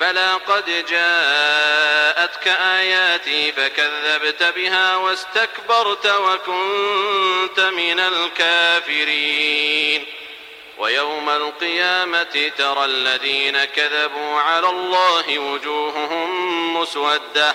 بلى قد جاءتك آياتي فكذبت بها واستكبرت وكنت من الكافرين. ويوم القيامة ترى الذين كذبوا على الله وجوههم مسودة.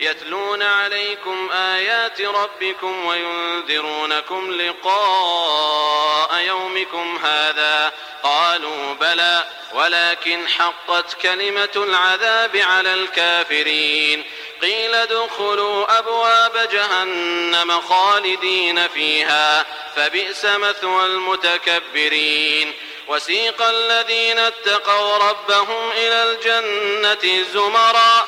يتلون عليكم آيات ربكم وينذرونكم لقاء يومكم هذا. قالوا بلى ولكن حقت كلمة العذاب على الكافرين. قيل ادخلوا أبواب جهنم خالدين فيها فبئس مثوى المتكبرين. وسيق الذين اتقوا ربهم إلى الجنة زمرا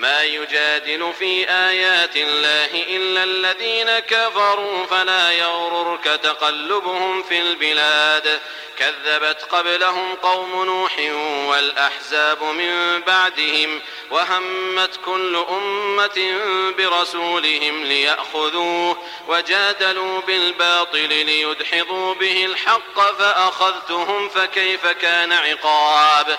ما يجادل في آيات الله إلا الذين كفروا فلا يغررك تقلبهم في البلاد. كذبت قبلهم قوم نوح والأحزاب من بعدهم وهمت كل أمة برسولهم ليأخذوه وجادلوا بالباطل ليدحضوا به الحق فأخذتهم فكيف كان عقاب.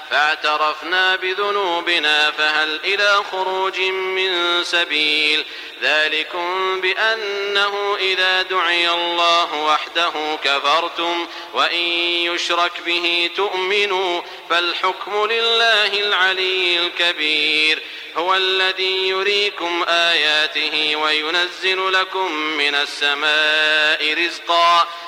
فاعترفنا بذنوبنا فهل إلى خروج من سبيل ذلكم بأنه إذا دعي الله وحده كفرتم وإن يشرك به تؤمنوا فالحكم لله العلي الكبير هو الذي يريكم آياته وينزل لكم من السماء رزقا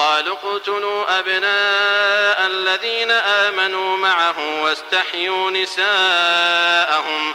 قالوا اقتلوا أبناء الذين آمنوا معه واستحيوا نساءهم